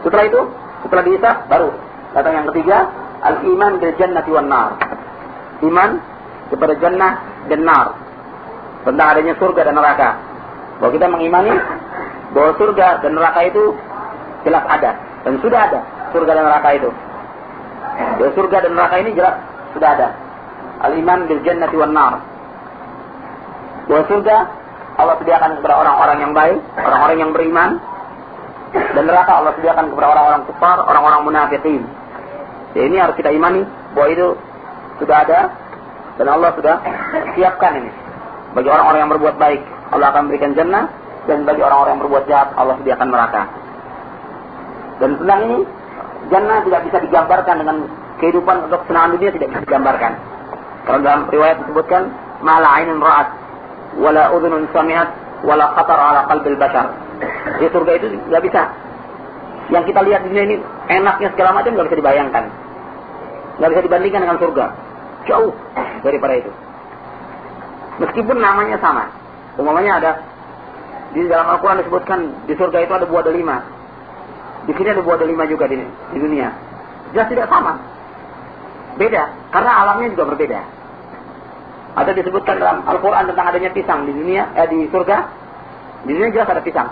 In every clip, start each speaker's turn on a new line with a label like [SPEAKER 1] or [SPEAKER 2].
[SPEAKER 1] Setelah itu, setelah dihisab baru datang yang ketiga, al-iman bil jannati wan nar. Iman kepada jannah dan nar. Tentang adanya surga dan neraka. Bahwa kita mengimani bahwa surga dan neraka itu jelas ada dan sudah ada surga dan neraka itu. Ya, surga dan neraka ini jelas sudah ada. Al-iman bil jannati wan nar. Bahwa surga Allah sediakan kepada orang-orang yang baik, orang-orang yang beriman. Dan neraka Allah sediakan kepada orang-orang kufar, orang-orang munafikin. Ya ini harus kita imani bahwa itu sudah ada dan Allah sudah siapkan ini. Bagi orang-orang yang berbuat baik, Allah akan berikan jannah dan bagi orang-orang yang berbuat jahat, Allah sediakan neraka. Dan tentang ini, jannah tidak bisa digambarkan dengan kehidupan untuk senangan dunia tidak bisa digambarkan. Karena dalam riwayat disebutkan, mala ainin ra'at, wala udhunun sami'at, wala khatar ala qalbil bashar. Di surga itu tidak bisa. Yang kita lihat di dunia ini enaknya segala macam nggak bisa dibayangkan. Nggak bisa dibandingkan dengan surga. Jauh daripada itu. Meskipun namanya sama. Umumnya ada di dalam Al-Quran disebutkan di surga itu ada buah delima. Di sini ada buah delima juga di, di dunia. Jelas tidak sama. Beda. Karena alamnya juga berbeda. Ada disebutkan dalam Al-Quran tentang adanya pisang di dunia, eh, di surga. Di dunia jelas ada pisang.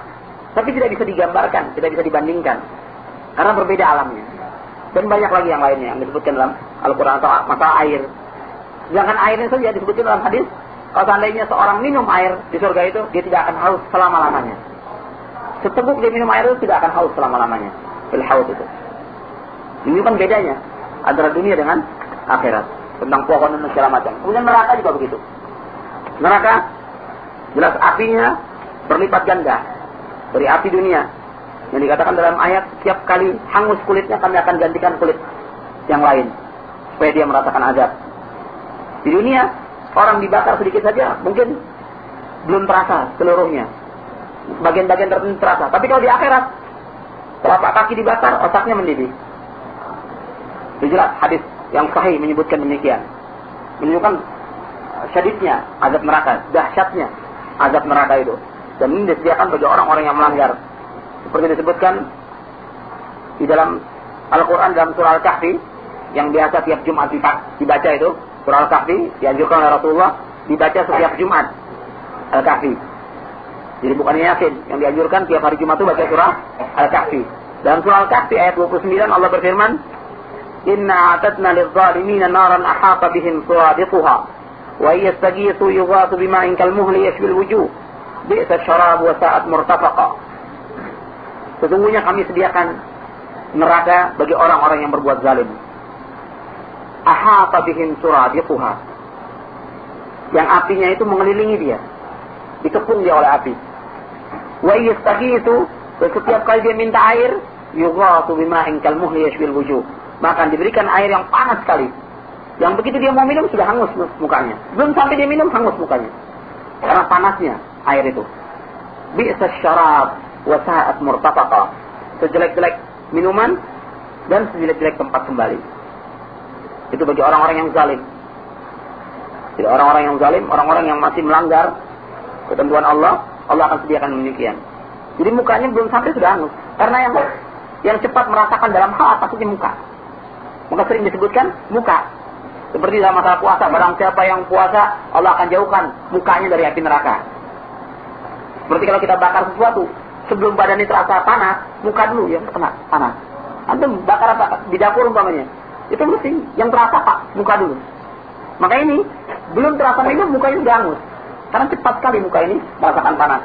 [SPEAKER 1] Tapi tidak bisa digambarkan, tidak bisa dibandingkan. Karena berbeda alamnya. Dan banyak lagi yang lainnya yang disebutkan dalam Al-Quran atau masalah air. Sedangkan airnya saja disebutkan dalam hadis. Kalau seandainya seorang minum air di surga itu, dia tidak akan haus selama-lamanya. Seteguk dia minum air itu tidak akan haus selama-lamanya. Fil haus itu. Ini kan bedanya antara dunia dengan akhirat. Tentang pohon dan segala macam. Kemudian neraka juga begitu. Neraka, jelas apinya berlipat ganda dari api dunia. Yang dikatakan dalam ayat, setiap kali hangus kulitnya kami akan gantikan kulit yang lain. Supaya dia merasakan azab. Di dunia, orang dibakar sedikit saja, mungkin belum terasa seluruhnya. Bagian-bagian tertentu terasa. Tapi kalau di akhirat, telapak kaki dibakar, otaknya mendidih. Itu jelas hadis yang sahih menyebutkan demikian. Menunjukkan syadidnya azab neraka, dahsyatnya azab neraka itu. Dan ini disediakan bagi orang-orang yang melanggar. Seperti disebutkan di dalam Al-Quran dalam surah Al-Kahfi yang biasa tiap Jumat dibaca itu surah Al-Kahfi dianjurkan oleh Rasulullah dibaca setiap Jumat Al-Kahfi. Jadi bukannya yakin yang dianjurkan tiap hari Jumat itu baca surah Al-Kahfi. Dalam surah Al-Kahfi ayat 29 Allah berfirman, "Inna a'tadna lidh-dhalimina naran ahata bihim wa yastaghithu yughathu bima'in kalmuhli yashbil wujuh." Bi'sa syarab wa sa'at murtafaqa. Sesungguhnya kami sediakan neraka bagi orang-orang yang berbuat zalim. Ahata bihim suradiquha. Yang apinya itu mengelilingi dia. Dikepung dia oleh api. Wa itu setiap kali dia minta air, yughatu bima'in kalmuhli yashbil wujuh. Maka diberikan air yang panas sekali. Yang begitu dia mau minum sudah hangus mukanya. Belum sampai dia minum hangus mukanya. Karena panasnya air itu. Bi'sa syarab wa sa'at murtafaqa. Sejelek-jelek minuman dan sejelek-jelek tempat kembali. Itu bagi orang-orang yang zalim. Jadi orang-orang yang zalim, orang-orang yang masih melanggar ketentuan Allah, Allah akan sediakan demikian. Jadi mukanya belum sampai sudah hangus. Karena yang yang cepat merasakan dalam hal apa saja muka. Maka sering disebutkan muka. Seperti dalam masalah puasa, barang siapa yang puasa, Allah akan jauhkan mukanya dari api neraka. Seperti kalau kita bakar sesuatu, sebelum badan ini terasa panas, muka dulu yang kena panas. Antum bakar apa? Di dapur umpamanya. Itu mesti yang terasa pak, muka dulu. Maka ini belum terasa minum mukanya sudah hangus. Karena cepat sekali muka ini merasakan panas.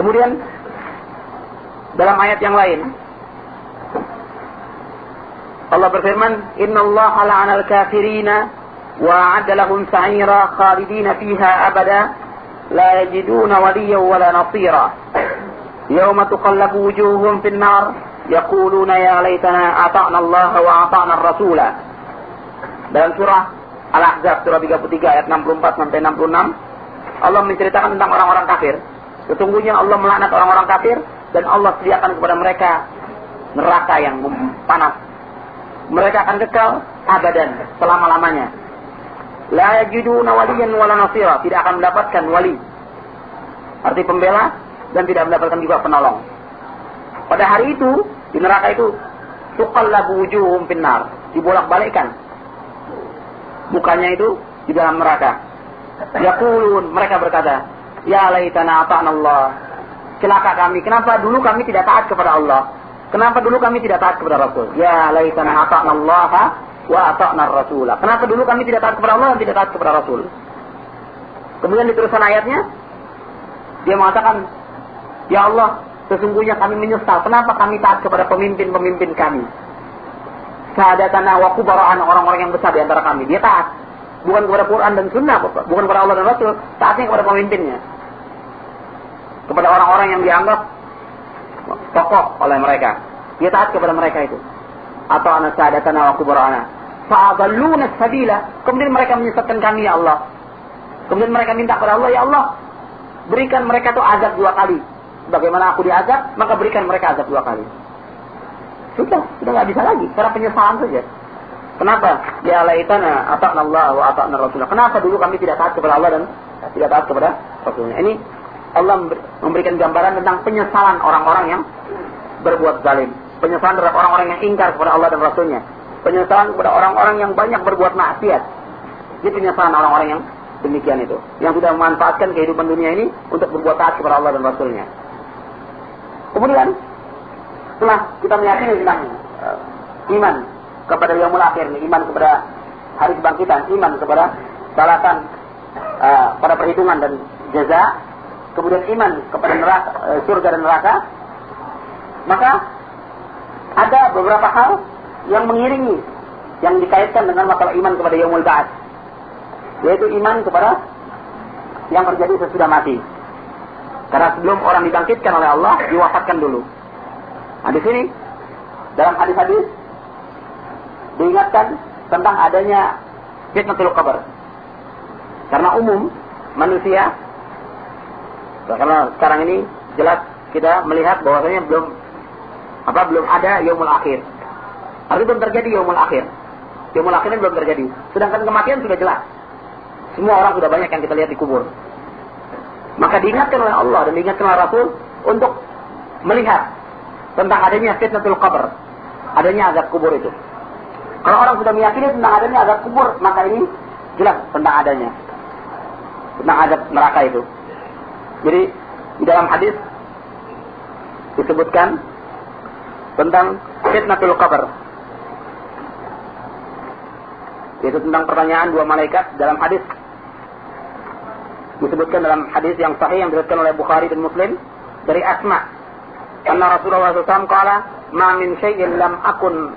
[SPEAKER 1] Kemudian dalam ayat yang lain Allah berfirman, "Inna Allah la'ana al-kafirina wa 'adda lahum sa'ira khalidina fiha abada la yajiduna waliyyan wala nasira." يوم تقلب وجوههم في النار يقولون يا ليتنا أطعنا الله وأطعنا الرسول dalam surah Al-Ahzab surah 33 ayat 64 sampai 66 Allah menceritakan tentang orang-orang kafir sesungguhnya Allah melaknat orang-orang kafir dan Allah sediakan kepada mereka neraka yang panas mereka akan kekal abadan selama-lamanya la yajiduna waliyan wala nasira tidak akan mendapatkan wali arti pembela dan tidak mendapatkan juga penolong. Pada hari itu, di neraka itu, tuqallabu wujuhum finnar. Dibolak-balikkan. Mukanya itu di dalam neraka. Yaqulun, mereka berkata, Ya laitana ata'na Allah. Celaka kami. Kenapa dulu kami tidak taat kepada Allah? Kenapa dulu kami tidak taat kepada Rasul? Ya laitana ata'na Allah wa ata'na Rasulah. Kenapa dulu kami tidak taat kepada Allah dan tidak taat kepada Rasul? Kemudian diteruskan ayatnya, dia mengatakan, Ya Allah, sesungguhnya kami menyesal. Kenapa kami taat kepada pemimpin-pemimpin kami? Sahadatana wa kubara'an orang-orang yang besar di antara kami. Dia taat. Bukan kepada Quran dan Sunnah, bukan kepada Allah dan Rasul. Taatnya kepada pemimpinnya. Kepada orang-orang yang dianggap tokoh oleh mereka. Dia taat kepada mereka itu. Atau anak sahadatana wa kubara'ana. Fa'adalluna sabila. Kemudian mereka menyesatkan kami ya Allah. Kemudian mereka minta kepada Allah, ya Allah, berikan mereka tuh azab dua kali bagaimana aku diazab, maka berikan mereka azab dua kali. Sudah, sudah nggak bisa lagi. Cara penyesalan saja. Kenapa? Ya laitana ata'na Allah wa Rasulullah. Kenapa dulu kami tidak taat kepada Allah dan tidak taat kepada Rasulnya? Ini Allah memberikan gambaran tentang penyesalan orang-orang yang berbuat zalim. Penyesalan terhadap orang-orang yang ingkar kepada Allah dan Rasulnya. Penyesalan kepada orang-orang yang banyak berbuat maksiat. Ini penyesalan orang-orang yang demikian itu. Yang sudah memanfaatkan kehidupan dunia ini untuk berbuat taat kepada Allah dan Rasulnya. Kemudian setelah kita meyakini tentang uh, iman kepada yang akhir, iman kepada hari kebangkitan, iman kepada balasan uh, pada perhitungan dan jaza, kemudian iman kepada neraka, uh, surga dan neraka, maka ada beberapa hal yang mengiringi yang dikaitkan dengan masalah iman kepada yaumul ba'ats yaitu iman kepada yang terjadi sesudah mati karena sebelum orang dibangkitkan oleh Allah, diwafatkan dulu. Nah di sini dalam hadis-hadis diingatkan tentang adanya fitnatul qabr. Karena umum manusia karena sekarang ini jelas kita melihat bahwasanya belum apa belum ada yaumul akhir. Artinya belum terjadi yaumul akhir. Yaumul akhir ini belum terjadi. Sedangkan kematian sudah jelas. Semua orang sudah banyak yang kita lihat di kubur. Maka diingatkan oleh Allah dan diingatkan oleh Rasul untuk melihat tentang adanya fitnatul qabr. Adanya azab kubur itu. Kalau orang sudah meyakini tentang adanya azab kubur, maka ini jelas tentang adanya. Tentang azab neraka itu. Jadi di dalam hadis disebutkan tentang fitnatul qabr Itu tentang pertanyaan dua malaikat dalam hadis disebutkan dalam hadis yang sahih yang diriwayatkan oleh Bukhari dan Muslim dari Asma. Karena Rasulullah SAW kala, "Ma min syai'in lam akun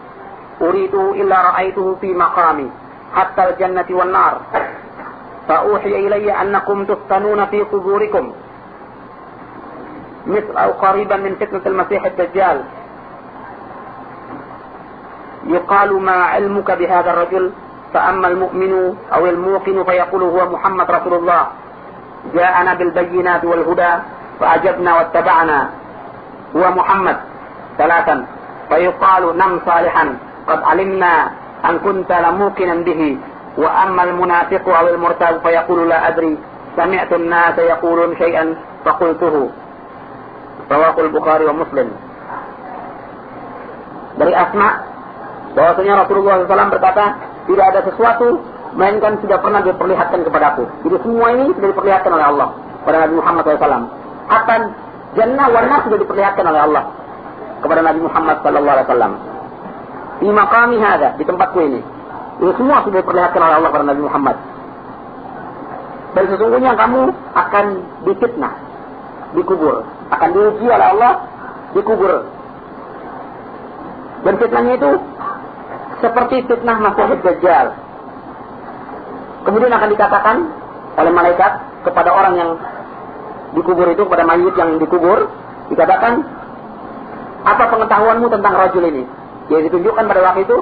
[SPEAKER 1] uridu illa ra'aituhu fi maqami hatta al-jannati wan nar." فأوحي إلي أنكم تفتنون في قبوركم مثل أو قريبا من فتنة المسيح الدجال يقال ما علمك بهذا الرجل فأما المؤمن أو الموقن فيقول هو محمد رسول الله. جاءنا بالبينات والهدى فأجبنا واتبعنا. هو محمد. ثلاثا. فيقال نم صالحا. قد علمنا أن كنت لموقنا به. وأما المنافق أو المرتاب فيقول لا أدري. سمعت الناس يقولون شيئا فقلته. رواه البخاري ومسلم. Dari Asma bahwasanya Rasulullah SAW berkata tidak ada sesuatu melainkan sudah pernah diperlihatkan kepadaku. Jadi semua ini sudah diperlihatkan oleh Allah kepada Nabi Muhammad SAW. Akan jannah warna sudah diperlihatkan oleh Allah kepada Nabi Muhammad SAW. Di makami ada di tempatku ini. Ini semua sudah diperlihatkan oleh Allah kepada Nabi Muhammad. Dan sesungguhnya kamu akan difitnah, dikubur. Akan diuji oleh Allah, dikubur. Dan fitnahnya itu seperti fitnah Masih Dajjal Kemudian akan dikatakan oleh malaikat kepada orang yang dikubur itu, kepada mayit yang dikubur, dikatakan, apa pengetahuanmu tentang rajul ini? Dia ditunjukkan pada waktu itu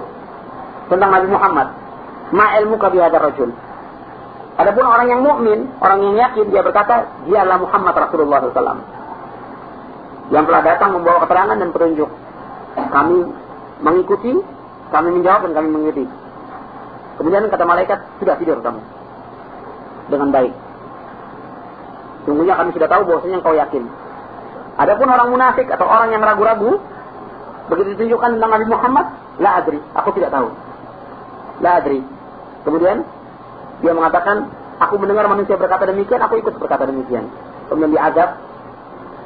[SPEAKER 1] tentang Nabi Muhammad. Ma ilmu kabihadar rajul. Adapun orang yang mukmin, orang yang yakin, dia berkata, dia adalah Muhammad Rasulullah SAW. Yang telah datang membawa keterangan dan petunjuk. Kami mengikuti, kami menjawab dan kami mengikuti. Kemudian kata malaikat, sudah tidur kamu. Dengan baik. Sungguhnya kami sudah tahu bahwasanya engkau yakin. Adapun orang munafik atau orang yang ragu-ragu, begitu ditunjukkan tentang Nabi Muhammad, la adri, aku tidak tahu. La adri. Kemudian dia mengatakan, aku mendengar manusia berkata demikian, aku ikut berkata demikian. Kemudian diazab,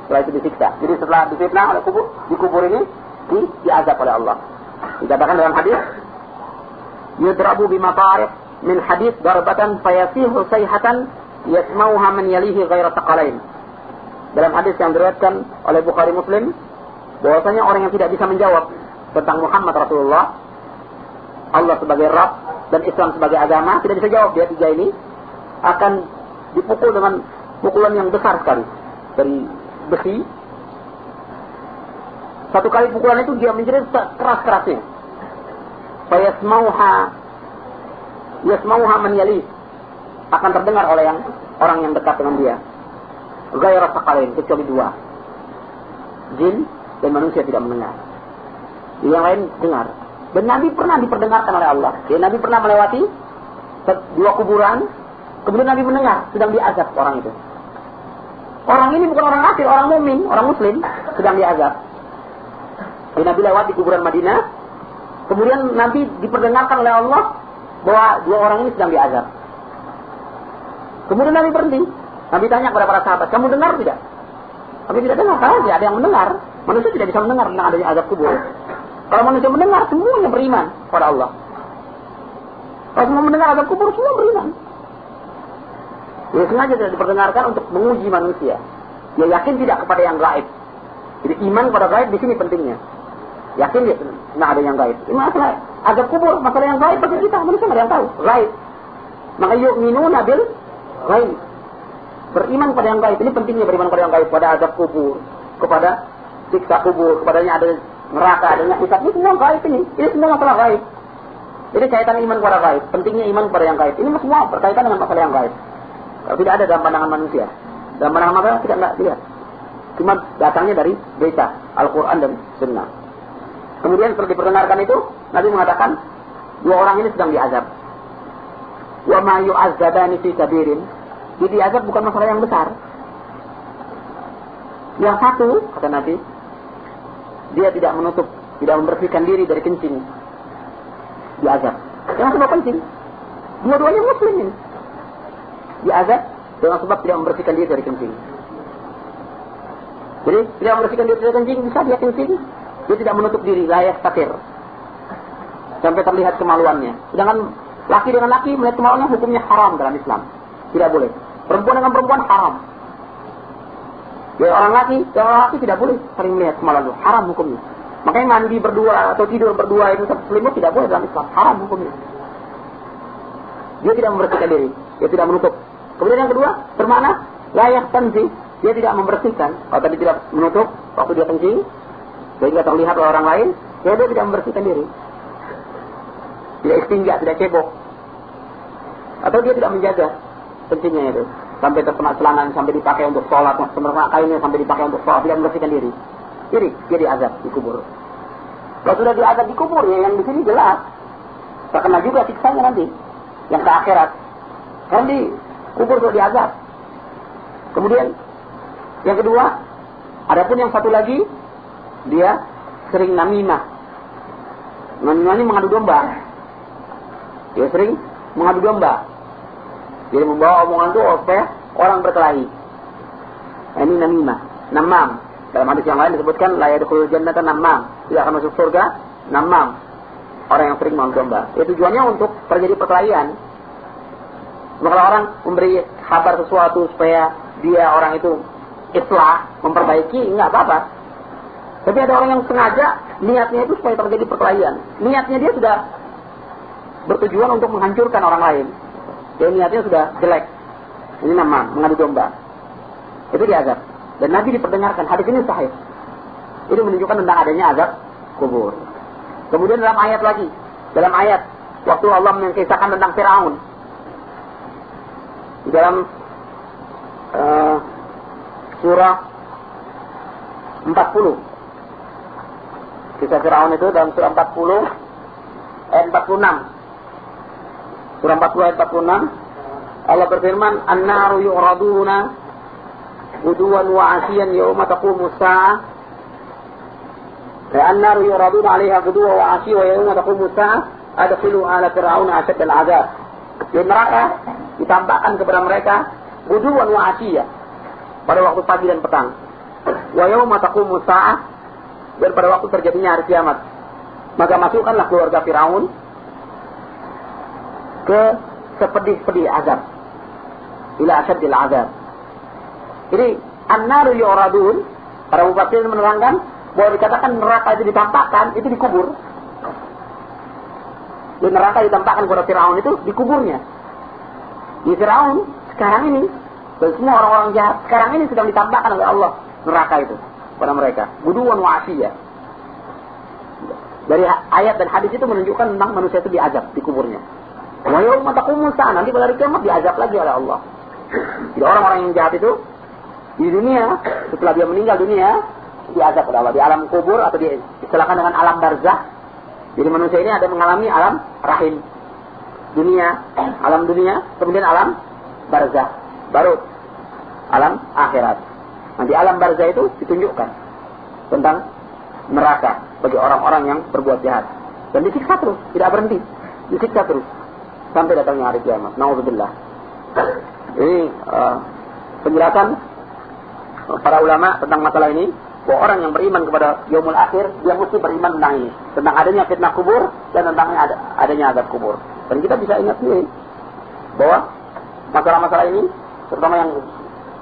[SPEAKER 1] setelah itu disiksa. Jadi setelah difitnah oleh kubur, di kubur ini, di, diazab oleh Allah. Dikatakan dalam hadis, yudrabu bima ta'arif min hadis darbatan fayasihu sayhatan yasmauha man yalihi ghaira taqalain. Dalam hadis yang diriwayatkan oleh Bukhari Muslim, bahwasanya orang yang tidak bisa menjawab tentang Muhammad Rasulullah, Allah sebagai Rabb dan Islam sebagai agama, tidak bisa jawab dia tiga ini, akan dipukul dengan pukulan yang besar sekali dari besi. Satu kali pukulan itu dia menjerit keras-kerasnya. Fayasmauha yasmauha man yali akan terdengar oleh yang orang yang dekat dengan dia. Gairah sakalin kecuali dua. Jin dan manusia tidak mendengar. Yang lain dengar. Dan Nabi pernah diperdengarkan oleh Allah. Jadi Nabi pernah melewati dua kuburan. Kemudian Nabi mendengar sedang diazab orang itu. Orang ini bukan orang kafir, orang mumin, orang muslim sedang diazab. Jadi Nabi lewat di kuburan Madinah. Kemudian Nabi diperdengarkan oleh Allah bahwa dua orang ini sedang diazab. Kemudian Nabi berhenti. Nabi tanya kepada para sahabat, kamu dengar tidak? Kami tidak dengar, karena tidak ada yang mendengar. Manusia tidak bisa mendengar tentang adanya azab kubur. Kalau manusia mendengar, semuanya beriman kepada Allah. Kalau semua mendengar azab kubur, semua beriman. Dia sengaja tidak diperdengarkan untuk menguji manusia. Dia yakin tidak kepada yang gaib. Jadi iman kepada gaib di sini pentingnya. Yakin dia tidak ada yang gaib. Ini masalah azab kubur, masalah yang gaib bagi kita. Manusia tidak ada yang tahu. Gaib. Maka yuk minu nabil gaib. Beriman pada yang gaib. Ini pentingnya beriman pada yang gaib. Pada azab kubur. Kepada siksa kubur. Kepadanya ada neraka, adanya hisab. Ini semua gaib ini. Ini semua masalah gaib. Jadi kaitan iman kepada gaib. Pentingnya iman kepada yang gaib. Ini semua berkaitan dengan masalah yang gaib. Kalau tidak ada dalam pandangan manusia. Dalam pandangan manusia tidak enggak lihat. Cuma datangnya dari berita Al-Quran dan Sunnah. Kemudian setelah diperdengarkan itu, Nabi mengatakan, dua orang ini sedang diazab. Wa ma yu'azzabani fi kabirin. Jadi diazab bukan masalah yang besar. Yang satu, kata Nabi, dia tidak menutup, tidak membersihkan diri dari kencing. Diazab. Yang kedua kencing. Dua-duanya muslim ini diazab dengan sebab tidak membersihkan diri dari kencing. Jadi tidak membersihkan diri dari kencing bisa dia kencing, dia tidak menutup diri, layak takir. Sampai terlihat kemaluannya. Sedangkan laki dengan laki melihat kemaluannya hukumnya haram dalam Islam. Tidak boleh. Perempuan dengan perempuan haram. Ya orang laki, ya orang laki tidak boleh sering melihat kemaluan. Haram hukumnya. Makanya mandi berdua atau tidur berdua itu selimut tidak boleh dalam Islam. Haram hukumnya. Dia tidak membersihkan diri. Dia tidak menutup Kemudian yang kedua, bermakna layak kencing. Dia tidak membersihkan. Kalau tadi tidak menutup waktu dia kencing, sehingga terlihat oleh orang lain, ya dia tidak membersihkan diri. Tidak istinja, tidak cebok. Atau dia tidak menjaga kencingnya itu. Sampai terkena selangan, sampai dipakai untuk sholat, semerah kainnya sampai dipakai untuk sholat, tidak membersihkan diri. Jadi, dia diazab di kubur. Kalau sudah diazab di kubur, ya yang di sini jelas. Terkena juga siksanya nanti. Yang ke akhirat. Kan di kubur untuk diazab. Kemudian yang kedua, adapun yang satu lagi dia sering namimah. Namimah ini mengadu domba. Dia sering mengadu domba. Jadi membawa omongan itu supaya orang berkelahi. Nah, ini namimah, namam. Dalam hadis yang lain disebutkan la yadkhulul jannata namam. Tidak akan masuk surga namam. Orang yang sering mengadu domba. Ya tujuannya untuk terjadi perkelahian. Maka orang memberi kabar sesuatu supaya dia orang itu islah, memperbaiki, enggak apa-apa. Tapi ada orang yang sengaja niatnya itu supaya terjadi perkelahian. Niatnya dia sudah bertujuan untuk menghancurkan orang lain. Jadi niatnya sudah jelek. Ini nama mengadu domba. Itu diazab. Dan Nabi diperdengarkan. Hadis ini sahih. Itu menunjukkan tentang adanya azab kubur. Kemudian dalam ayat lagi. Dalam ayat. Waktu Allah mengisahkan tentang Fir'aun di dalam uh, surah 40. Kisah Fir'aun itu dalam surah 40 ayat 46. Surah 40 ayat 46 Allah berfirman, "An-naru yu'raduna غدوا وعشيا يوم تقوم الساعة النار يعرضون عليها غدوا وعشيا ويوم تقوم الساعة أدخلوا آل فرعون أشد العذاب di neraka ditampakkan kepada mereka guduan wa asyiya pada waktu pagi dan petang wa yauma taqumu sa'ah dan pada waktu terjadinya hari kiamat maka masukkanlah keluarga Firaun ke sepedih-pedih azab. Ila asyadil azab. Jadi an-naru yu'radun. Para mufassir menerangkan bahwa dikatakan neraka itu ditampakkan itu dikubur. Di neraka ditampakkan kepada Firaun itu di kuburnya di Firaun sekarang ini semua orang-orang jahat sekarang ini sedang ditampakkan oleh Allah neraka itu pada mereka. Buduan wa ya. dari ayat dan hadis itu menunjukkan tentang manusia itu diazab di kuburnya. Wa yauma taqumul nanti pada hari kiamat diazab lagi oleh Allah. Jadi orang-orang yang jahat itu di dunia setelah dia meninggal dunia diazab oleh Allah. Di alam kubur atau istilahkan dengan alam barzah. Jadi manusia ini ada mengalami alam rahim. Dunia, alam dunia, kemudian alam barzah, baru alam akhirat. Nanti alam barzah itu ditunjukkan tentang neraka bagi orang-orang yang berbuat jahat. Dan disiksa terus, tidak berhenti, disiksa terus. Sampai datangnya hari kiamat. Nauzubillah. Ini uh, penjelasan para ulama tentang masalah ini. Bahwa orang yang beriman kepada yaumul akhir dia mesti beriman tentang ini. Tentang adanya fitnah kubur dan tentang adanya azab kubur. Dan kita bisa ingat sendiri bahwa masalah-masalah ini terutama yang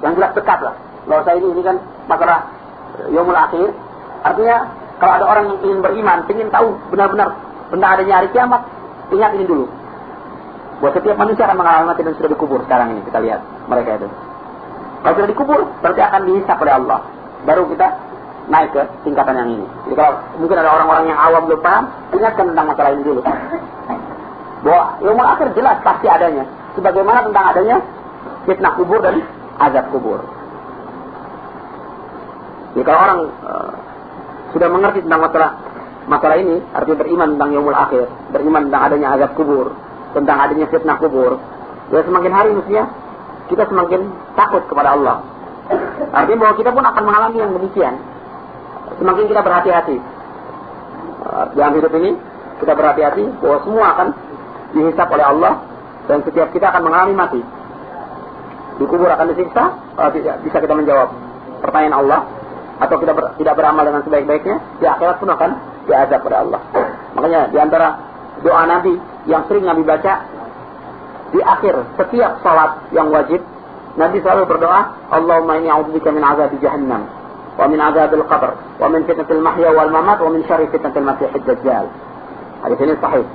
[SPEAKER 1] yang jelas dekat lah bahwa saya ini ini kan masalah yaumul akhir artinya kalau ada orang yang ingin beriman ingin tahu benar-benar benda adanya hari kiamat ingat ini dulu bahwa setiap manusia akan mengalami mati dan sudah dikubur sekarang ini kita lihat mereka itu kalau sudah dikubur, berarti akan dihisap oleh Allah. Baru kita naik ke tingkatan yang ini. Jadi kalau mungkin ada orang-orang yang awam belum paham, ingatkan tentang masalah ini dulu. Bahwa ilmu akhir jelas pasti adanya. Sebagaimana tentang adanya fitnah kubur dan azab kubur. Jadi kalau orang uh, sudah mengerti tentang masalah masalah ini, artinya beriman tentang yaumul akhir, beriman tentang adanya azab kubur, tentang adanya fitnah kubur, ya semakin hari mestinya kita semakin takut kepada Allah. Artinya bahwa kita pun akan mengalami yang demikian. Semakin kita berhati-hati. Uh, dalam hidup ini, kita berhati-hati bahwa semua akan dihisap oleh Allah dan setiap kita akan mengalami mati. Di kubur akan disiksa, tidak bisa kita menjawab pertanyaan Allah atau kita ber, tidak beramal dengan sebaik-baiknya, di akhirat pun akan diazab oleh Allah. Makanya di antara doa Nabi yang sering Nabi baca di akhir setiap salat yang wajib Nabi selalu berdoa Allahumma inni a'udzubika min azab jahannam wa min azabil qabr wa min fitnatil mahya wal mamat wa min syarri fitnatil masih dajjal. Hadis ini sahih.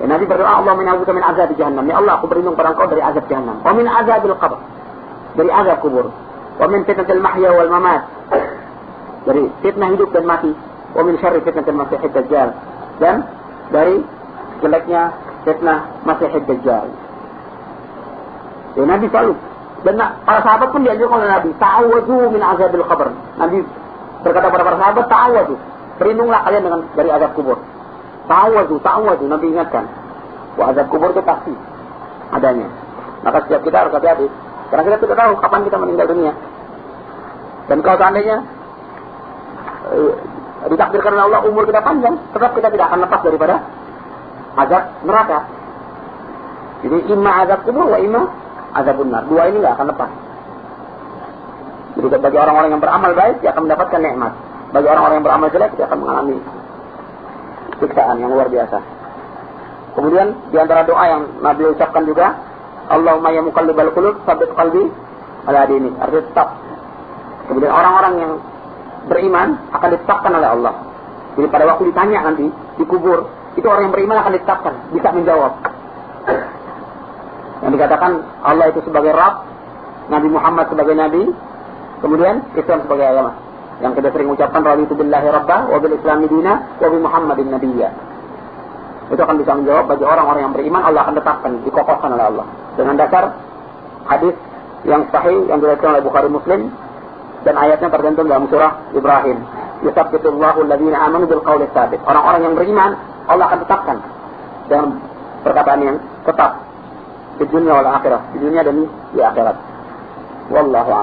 [SPEAKER 1] Ya, Nabi berdoa Allahumma inni a'udzubika min azab jahannam. Ya Allah aku berlindung pada engkau dari azab jahannam. Wa min azabil qabr dari azab kubur. Wa min fitnatil mahya wal mamat dari fitnah hidup dan mati wa syarri fitnatil masih dajjal dan dari jeleknya fitnah masih dajjal Ya Nabi selalu. Dan para sahabat pun diajarkan oleh Nabi, ta'awadu min azabil qabr. Nabi berkata kepada para sahabat, ta'awadu. Berlindunglah kalian dengan dari azab kubur. Ta'awadu, ta'awadu. Nabi ingatkan. Wah azab kubur itu pasti adanya. Maka setiap kita harus hati-hati. Karena kita tidak tahu kapan kita meninggal dunia. Dan kalau seandainya ditakdirkan oleh Allah umur kita panjang, tetap kita tidak akan lepas daripada azab neraka. Jadi imma azab kubur wa imma azab benar. Dua ini nggak akan lepas. Jadi bagi orang-orang yang beramal baik, dia akan mendapatkan nikmat. Bagi orang-orang yang beramal jelek, dia akan mengalami siksaan yang luar biasa. Kemudian di antara doa yang Nabi ucapkan juga, Allahumma ya muqallibal qulub, sabit qalbi ala dini. Artinya tetap. Kemudian orang-orang yang beriman akan ditetapkan oleh Allah. Jadi pada waktu ditanya nanti, dikubur, itu orang yang beriman akan ditetapkan, bisa menjawab. Yang dikatakan Allah itu sebagai Rabb, Nabi Muhammad sebagai Nabi, kemudian Islam sebagai agama. Yang kita sering ucapkan itu billahi rabbah wa bil islami dina wa bi Muhammadin nabiyya. Itu akan bisa menjawab bagi orang-orang yang beriman Allah akan tetapkan, dikokohkan oleh Allah. Dengan dasar hadis yang sahih yang diriwayatkan oleh Bukhari Muslim dan ayatnya tergantung dalam surah Ibrahim. Yusabbitillahu alladhina amanu. Orang-orang yang beriman Allah akan tetapkan dengan perkataan yang tetap di dunia wal akhirah, di dunia dan di akhirat. Wallahu